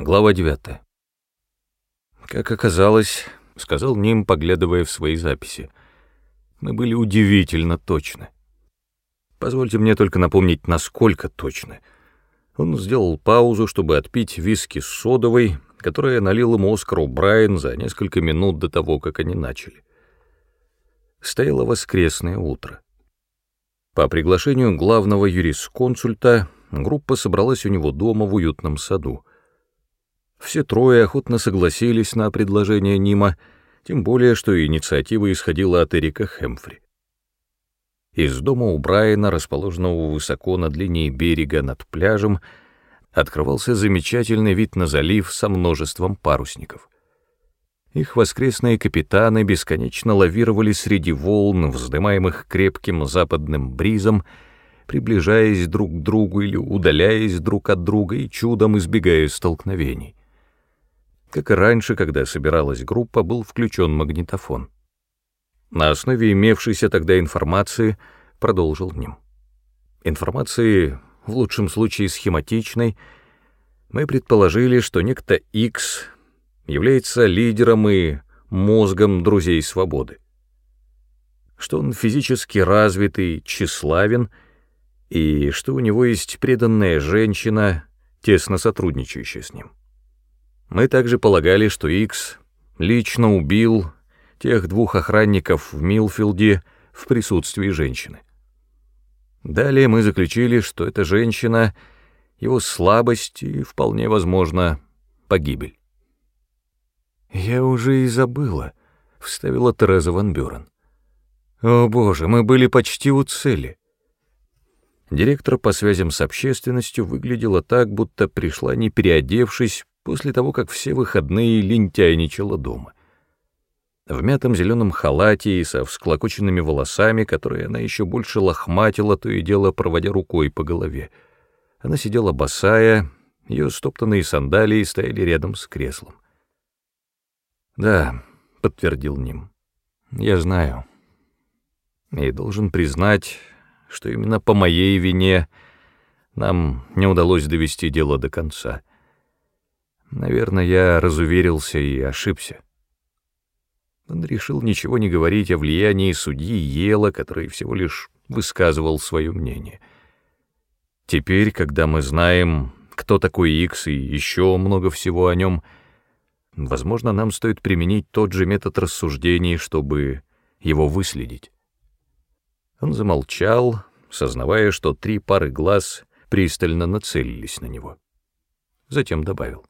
Глава 9. Как оказалось, сказал Ним, поглядывая в свои записи, мы были удивительно точны. Позвольте мне только напомнить, насколько точны. Он сделал паузу, чтобы отпить виски с содовой, которая налил ему Оскар Брайан за несколько минут до того, как они начали. Стояло воскресное утро. По приглашению главного юрисконсульта группа собралась у него дома в уютном саду. Все трое охотно согласились на предложение Нима, тем более, что инициатива исходила от Эрика Хэмфри. Из дома у Брайана, расположенного высоко над линией берега над пляжем, открывался замечательный вид на залив со множеством парусников. Их воскресные капитаны бесконечно лавировали среди волн, вздымаемых крепким западным бризом, приближаясь друг к другу или удаляясь друг от друга и чудом избегая столкновений. Как и раньше, когда собиралась группа, был включен магнитофон. На основе имевшейся тогда информации продолжил ним. Информации, в лучшем случае схематичной, мы предположили, что некто X является лидером и мозгом друзей свободы. Что он физически развит и тщеславен, и что у него есть преданная женщина, тесно сотрудничающая с ним. Мы также полагали, что Икс лично убил тех двух охранников в Милфилде в присутствии женщины. Далее мы заключили, что эта женщина — его слабость и, вполне возможно, погибель. «Я уже и забыла», — вставила Тереза Ван Бюрен. «О боже, мы были почти у цели». Директор по связям с общественностью выглядела так, будто пришла не переодевшись после того, как все выходные лентяйничала дома. В мятом зеленом халате и со всклокоченными волосами, которые она еще больше лохматила, то и дело проводя рукой по голове. Она сидела босая, ее стоптанные сандалии стояли рядом с креслом. «Да», — подтвердил Ним, — «я знаю. И должен признать, что именно по моей вине нам не удалось довести дело до конца». Наверное, я разуверился и ошибся. Он решил ничего не говорить о влиянии судьи Ела, который всего лишь высказывал свое мнение. Теперь, когда мы знаем, кто такой Икс и еще много всего о нем, возможно, нам стоит применить тот же метод рассуждений, чтобы его выследить. Он замолчал, сознавая, что три пары глаз пристально нацелились на него. Затем добавил.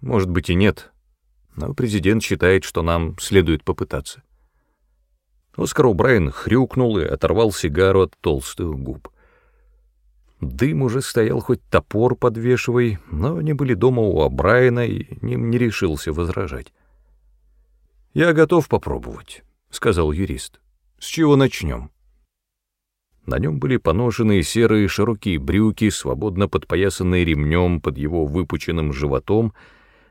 Может быть и нет, но президент считает, что нам следует попытаться. Оскар О'Брайен хрюкнул и оторвал сигару от толстых губ. Дым уже стоял хоть топор подвешивай, но они были дома у О'Брайена, и ним не решился возражать. «Я готов попробовать», — сказал юрист. «С чего начнем?» На нем были поношенные серые широкие брюки, свободно подпоясанные ремнем под его выпученным животом,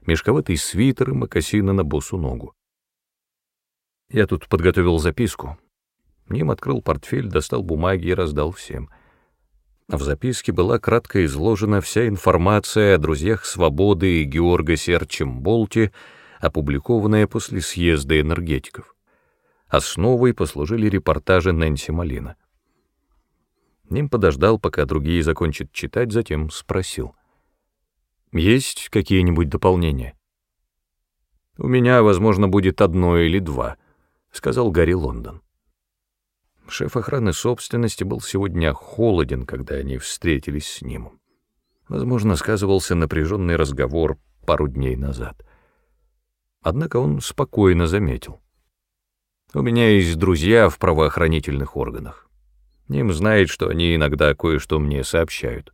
мешковатый свитер и мокасины на босу ногу. Я тут подготовил записку. Ним открыл портфель, достал бумаги и раздал всем. В записке была кратко изложена вся информация о друзьях Свободы и Георга Серчем-Болте, опубликованная после съезда энергетиков. Основой послужили репортажи Нэнси Малина. Ним подождал, пока другие закончат читать, затем спросил. Есть какие-нибудь дополнения? У меня, возможно, будет одно или два, сказал Гарри Лондон. Шеф охраны собственности был сегодня холоден, когда они встретились с ним. Возможно, сказывался напряженный разговор пару дней назад. Однако он спокойно заметил. «У меня есть друзья в правоохранительных органах. Ним знает, что они иногда кое-что мне сообщают.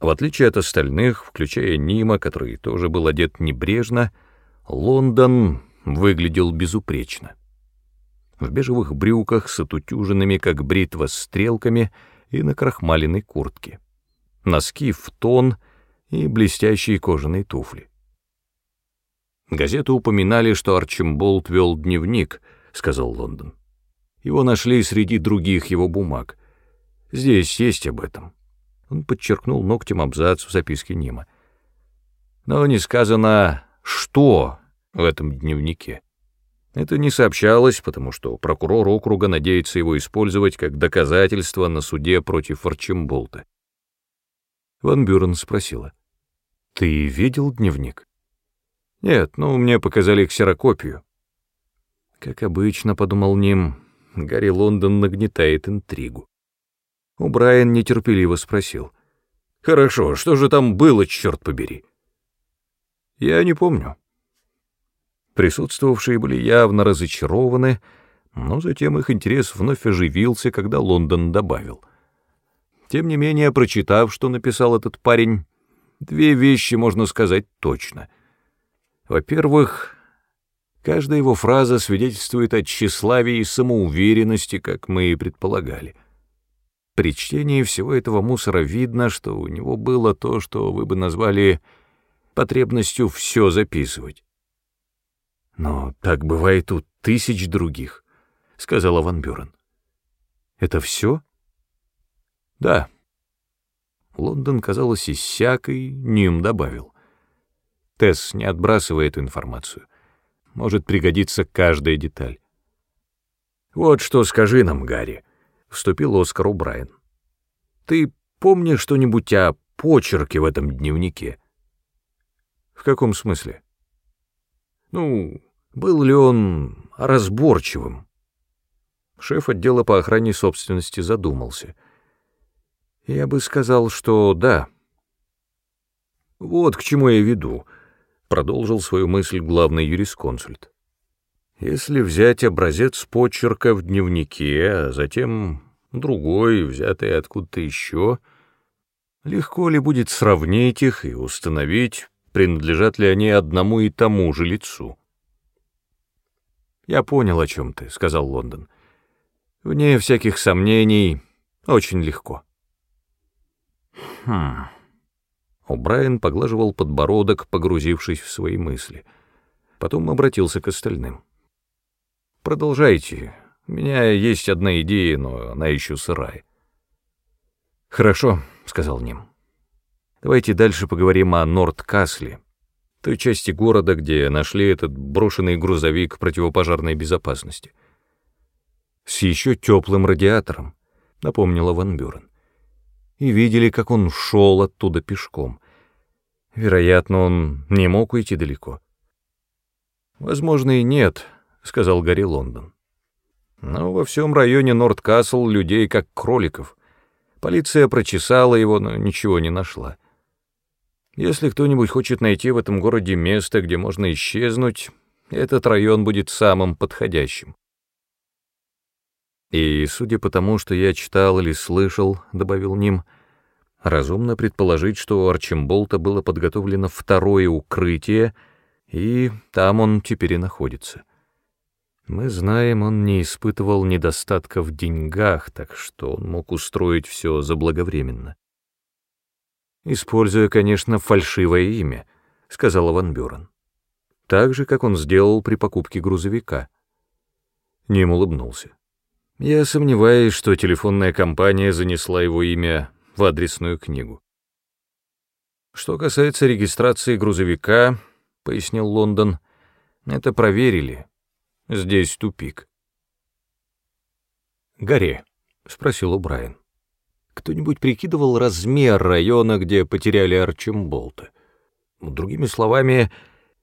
В отличие от остальных, включая Нима, который тоже был одет небрежно, Лондон выглядел безупречно. В бежевых брюках с отутюженными, как бритва, стрелками и на крахмаленной куртке. Носки в тон и блестящие кожаные туфли. Газеты упоминали, что Арчимболд вел дневник, — сказал Лондон. Его нашли среди других его бумаг. Здесь есть об этом. Он подчеркнул ногтем абзац в записке Нима. Но не сказано, что в этом дневнике. Это не сообщалось, потому что прокурор округа надеется его использовать как доказательство на суде против Арчимболта. Ван Бюрен спросила. «Ты видел дневник?» «Нет, ну, мне показали ксерокопию». Как обычно, подумал Ним, Гарри Лондон нагнетает интригу. У Брайан нетерпеливо спросил. «Хорошо, что же там было, черт побери?» «Я не помню». Присутствовавшие были явно разочарованы, но затем их интерес вновь оживился, когда Лондон добавил. Тем не менее, прочитав, что написал этот парень, две вещи можно сказать точно. Во-первых, каждая его фраза свидетельствует о тщеславии и самоуверенности, как мы и предполагали. При чтении всего этого мусора видно, что у него было то, что вы бы назвали потребностью все записывать. «Но так бывает у тысяч других», — сказала Ван Бюрен. «Это все?» «Да». Лондон, казалось, иссяк, и Ньюм добавил. «Тесс, не отбрасывай эту информацию. Может пригодиться каждая деталь». «Вот что скажи нам, Гарри», — вступил Оскар Убрайен. «Ты помнишь что-нибудь о почерке в этом дневнике?» «В каком смысле?» «Ну, был ли он разборчивым? Шеф отдела по охране собственности задумался. Я бы сказал, что да. Вот к чему я веду, продолжил свою мысль главный юрисконсульт. Если взять образец почерка в дневнике, а затем другой, взятый откуда-то еще, легко ли будет сравнить их и установить, принадлежат ли они одному и тому же лицу? «Я понял, о чем ты», — сказал Лондон. «Вне всяких сомнений, очень легко». «Хм...» О'Брайен поглаживал подбородок, погрузившись в свои мысли. Потом обратился к остальным. «Продолжайте. У меня есть одна идея, но она еще сырая». «Хорошо», — сказал Ним. «Давайте дальше поговорим о Норд-Касле» той части города, где нашли этот брошенный грузовик противопожарной безопасности. С еще теплым радиатором, напомнила Ван Бюрен. И видели, как он шел оттуда пешком. Вероятно, он не мог уйти далеко. Возможно, и нет, сказал Гарри Лондон. Но во всем районе Нордкасл людей как кроликов. Полиция прочесала его, но ничего не нашла. Если кто-нибудь хочет найти в этом городе место, где можно исчезнуть, этот район будет самым подходящим. И, судя по тому, что я читал или слышал, — добавил Ним, — разумно предположить, что у Арчимболта было подготовлено второе укрытие, и там он теперь и находится. Мы знаем, он не испытывал недостатка в деньгах, так что он мог устроить все заблаговременно. Используя, конечно, фальшивое имя, сказал Ван Бюрен. Так же, как он сделал при покупке грузовика. Ним улыбнулся. Я сомневаюсь, что телефонная компания занесла его имя в адресную книгу. Что касается регистрации грузовика, пояснил Лондон, это проверили. Здесь тупик. «Горе», — спросил Убрайен. Кто-нибудь прикидывал размер района, где потеряли Арчимболта? Ну, другими словами,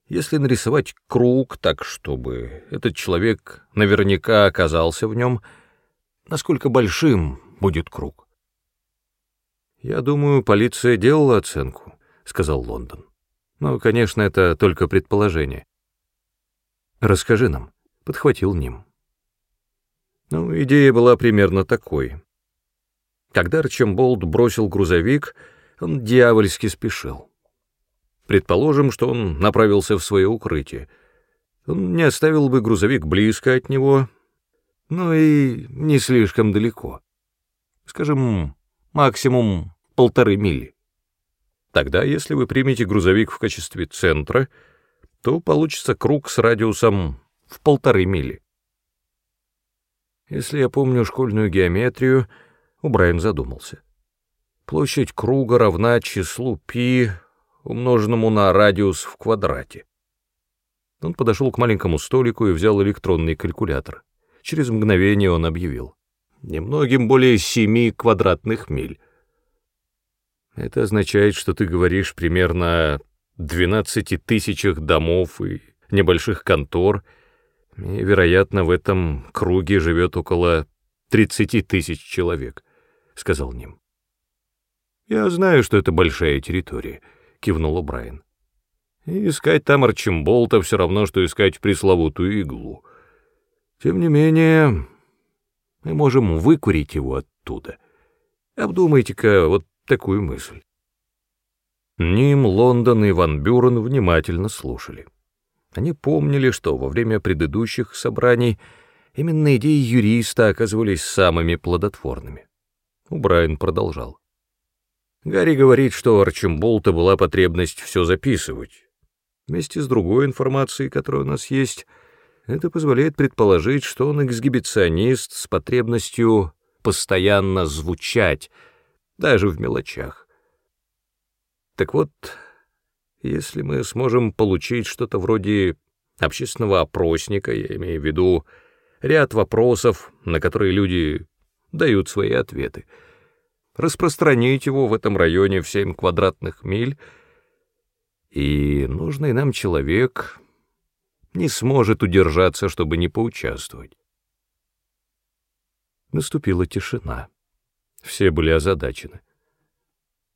если нарисовать круг так, чтобы этот человек наверняка оказался в нем, насколько большим будет круг? «Я думаю, полиция делала оценку», — сказал Лондон. «Но, конечно, это только предположение». «Расскажи нам», — подхватил Ним. Ну, идея была примерно такой. Когда Арчимболд бросил грузовик, он дьявольски спешил. Предположим, что он направился в свое укрытие. Он не оставил бы грузовик близко от него, но и не слишком далеко. Скажем, максимум полторы мили. Тогда, если вы примете грузовик в качестве центра, то получится круг с радиусом в полторы мили. Если я помню школьную геометрию, Убрайан задумался. Площадь круга равна числу π умноженному на радиус в квадрате. Он подошел к маленькому столику и взял электронный калькулятор. Через мгновение он объявил. Немногим более семи квадратных миль. Это означает, что ты говоришь примерно о 12 тысячах домов и небольших контор, и, вероятно, в этом круге живет около 30 тысяч человек, — сказал Ним. «Я знаю, что это большая территория», — кивнул Брайан. «И искать там Арчимболта все равно, что искать пресловутую иглу. Тем не менее, мы можем выкурить его оттуда. Обдумайте-ка вот такую мысль». Ним, Лондон и Ван Бюрен внимательно слушали. Они помнили, что во время предыдущих собраний именно идеи юриста оказывались самыми плодотворными. Брайан продолжал. Гарри говорит, что Арчимболта была потребность все записывать. Вместе с другой информацией, которая у нас есть, это позволяет предположить, что он эксгибиционист с потребностью постоянно звучать, даже в мелочах. Так вот, если мы сможем получить что-то вроде общественного опросника, я имею в виду ряд вопросов, на которые люди дают свои ответы, распространить его в этом районе в 7 квадратных миль, и нужный нам человек не сможет удержаться, чтобы не поучаствовать. Наступила тишина. Все были озадачены.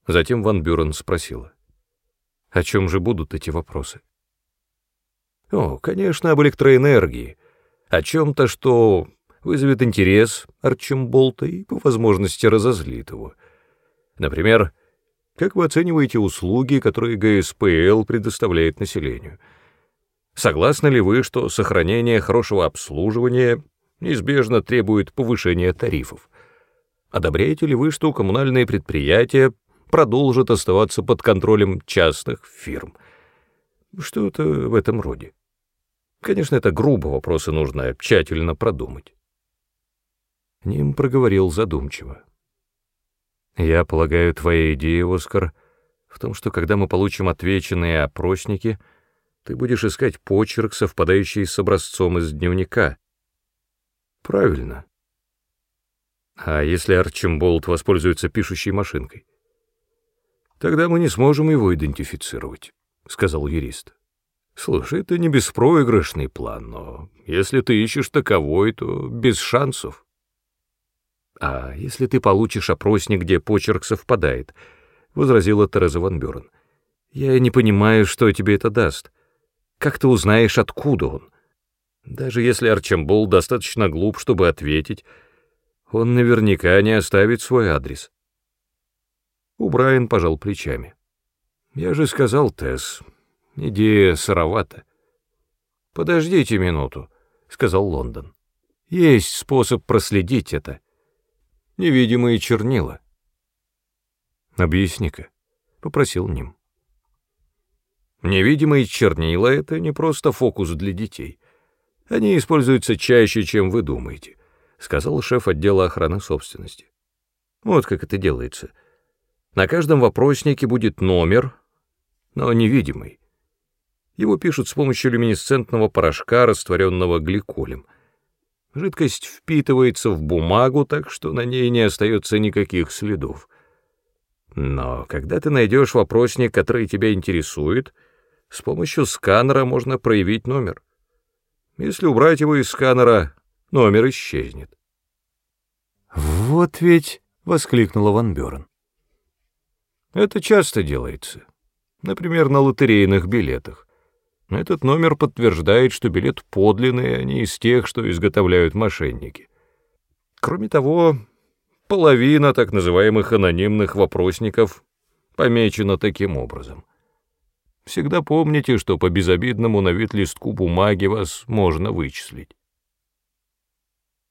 Затем Ван Бюрен спросила, о чем же будут эти вопросы? О, конечно, об электроэнергии, о чем-то, что вызовет интерес Арчимболта и, по возможности, разозлит его. Например, как вы оцениваете услуги, которые ГСПЛ предоставляет населению? Согласны ли вы, что сохранение хорошего обслуживания неизбежно требует повышения тарифов? Одобряете ли вы, что коммунальные предприятия продолжат оставаться под контролем частных фирм? Что-то в этом роде. Конечно, это грубо, вопросы нужно тщательно продумать. Ним проговорил задумчиво. «Я полагаю, твоя идея, Оскар, в том, что когда мы получим отвеченные опросники, ты будешь искать почерк, совпадающий с образцом из дневника». «Правильно». «А если Арчимболд воспользуется пишущей машинкой?» «Тогда мы не сможем его идентифицировать», — сказал юрист. «Слушай, это не беспроигрышный план, но если ты ищешь таковой, то без шансов». «А если ты получишь опросник, где почерк совпадает?» — возразила Тереза Ван Бюрен. «Я не понимаю, что тебе это даст. Как ты узнаешь, откуда он? Даже если Арчамбол достаточно глуп, чтобы ответить, он наверняка не оставит свой адрес». У Брайан пожал плечами. «Я же сказал, Тесс, идея сыровата». «Подождите минуту», — сказал Лондон. «Есть способ проследить это» невидимые чернила. «Объясни-ка», — попросил Ним. Невидимые чернила — это не просто фокус для детей. Они используются чаще, чем вы думаете, — сказал шеф отдела охраны собственности. Вот как это делается. На каждом вопроснике будет номер, но невидимый. Его пишут с помощью люминесцентного порошка, растворенного гликолем — Жидкость впитывается в бумагу, так что на ней не остается никаких следов. Но когда ты найдешь вопросник, который тебя интересует, с помощью сканера можно проявить номер. Если убрать его из сканера, номер исчезнет. «Вот ведь!» — воскликнула Ван Бёрен. «Это часто делается. Например, на лотерейных билетах. Этот номер подтверждает, что билет подлинный, а не из тех, что изготовляют мошенники. Кроме того, половина так называемых анонимных вопросников помечена таким образом. Всегда помните, что по безобидному на вид листку бумаги вас можно вычислить.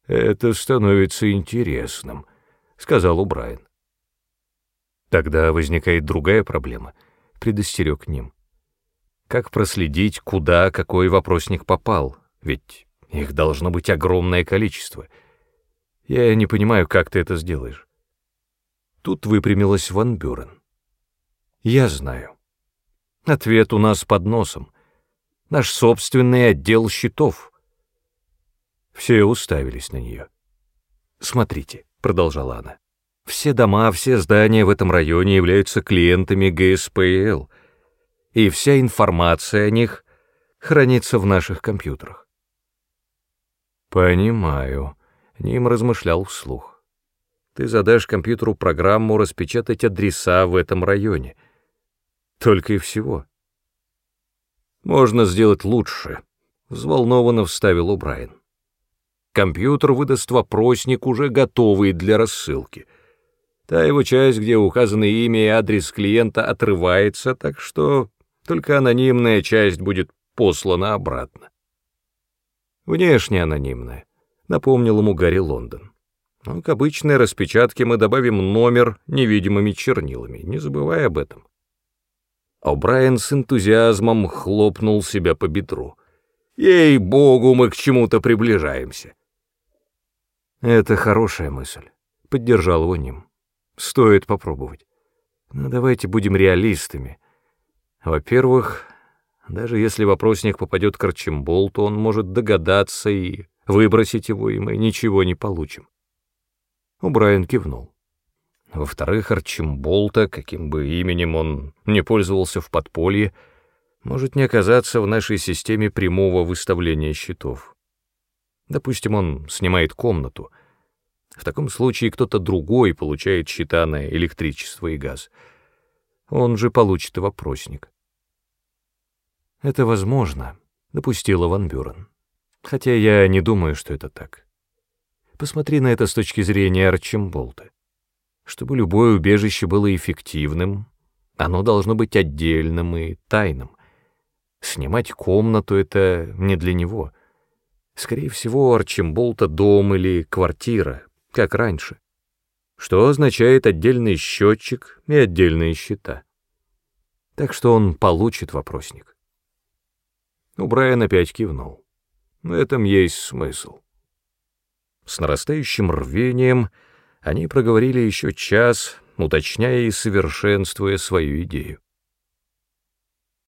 «Это становится интересным», — сказал Убрайан. Тогда возникает другая проблема, — предостерег ним. Как проследить, куда какой вопросник попал? Ведь их должно быть огромное количество. Я не понимаю, как ты это сделаешь. Тут выпрямилась Ван Бюрен. Я знаю. Ответ у нас под носом. Наш собственный отдел счетов. Все уставились на нее. «Смотрите», — продолжала она, — «все дома, все здания в этом районе являются клиентами ГСПЛ, и вся информация о них хранится в наших компьютерах». «Понимаю», — Ним размышлял вслух. «Ты задашь компьютеру программу распечатать адреса в этом районе. Только и всего». «Можно сделать лучше», — взволнованно вставил Убрайен. Компьютер выдаст вопросник, уже готовый для рассылки. Та его часть, где указаны имя и адрес клиента, отрывается, так что только анонимная часть будет послана обратно. Внешне анонимная, напомнил ему Гарри Лондон. Но к обычной распечатке мы добавим номер невидимыми чернилами, не забывай об этом. О'Брайен с энтузиазмом хлопнул себя по бедру. «Ей-богу, мы к чему-то приближаемся!» «Это хорошая мысль», — поддержал его Ним. «Стоит попробовать. Но давайте будем реалистами. Во-первых, даже если вопросник попадет к Арчимболту, он может догадаться и выбросить его, и мы ничего не получим». Брайан кивнул. Во-вторых, Арчимболта, каким бы именем он не пользовался в подполье, может не оказаться в нашей системе прямого выставления счетов. Допустим, он снимает комнату. В таком случае кто-то другой получает счета на электричество и газ. Он же получит вопросник. Это возможно, допустила Ван Бюрен. Хотя я не думаю, что это так. Посмотри на это с точки зрения Арчимболта. Чтобы любое убежище было эффективным, оно должно быть отдельным и тайным. Снимать комнату — это не для него — Скорее всего, Арчимболта дом или квартира, как раньше. Что означает отдельный счетчик и отдельные счета. Так что он получит вопросник. У Брайан опять кивнул. В этом есть смысл. С нарастающим рвением они проговорили еще час, уточняя и совершенствуя свою идею.